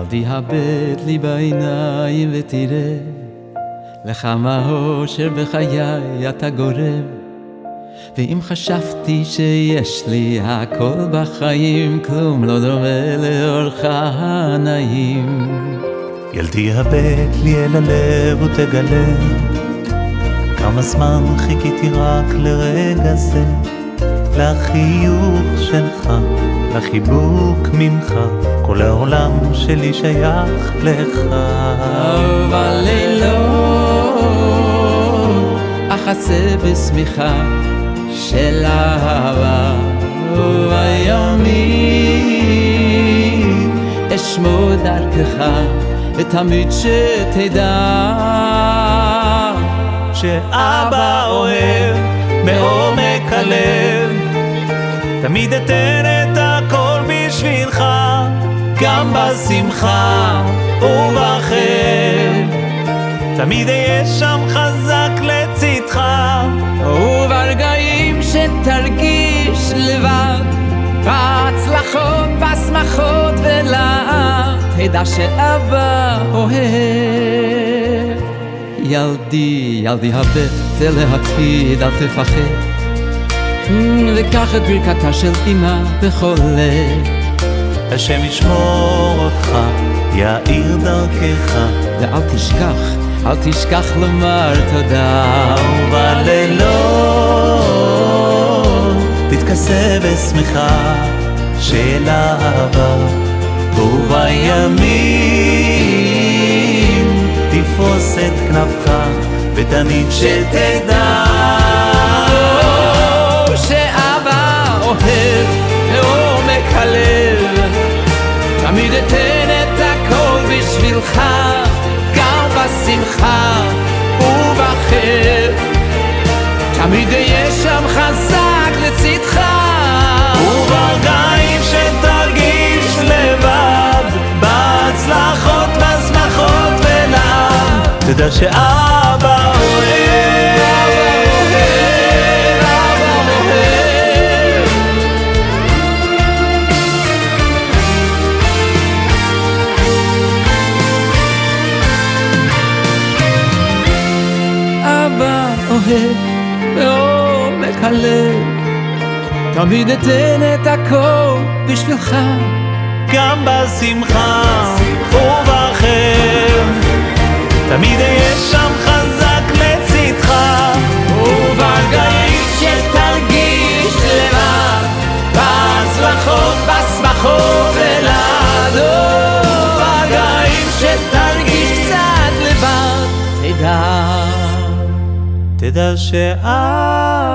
ילדי הבט לי בעיניים ותראה לכמה אושר בחיי אתה גורם. ואם חשבתי שיש לי הכל בחיים כלום לא דומה לאורך הנעים. ילדי הבט לי אל הלב ותגלה כמה זמן חיכיתי רק לרגע זה לחיוך שלך, לחיבוק ממך כל העולם שלי שייך לך. ובלילות אחסה בשמיכה של אהבה ובימים אשמור דרכך ותמיד שתדע. שאבא אוהב מעומק הלב תמיד אתן את הכל בשבילך גם בשמחה ובחן תמיד אהיה שם חזק לצדך וברגעים שתרגיש לבד בהצלחות, בשמחות ולעד תדע שאבא אוהב. ילדי, ילדי הבט אל העתיד אל תפחד וקח את ברכתה של אמא בכל לב. השם ישמור אותך, יאיר דרכך. ואל תשכח, אל תשכח לומר תודה. ובלילות תתכסה בשמחה של אהבה. ובימים תפרוס את כנפך ותמיד שתדע תמיד אתן את הכל בשבילך גם בשמחה ובחר תמיד אהיה שם חזק לצדך. וברגעים שתרגיש לבד בהצלחות, בשמחות ולעם תדע שאבא אוהב מעומק הלב. תמיד אתן את הכל בשבילך גם בשמחה ובחר תמיד אהיה שם חזק לצדך וברגעים שתרגיש לבד בהצלחות, בשמחות תדע שאבא אוהב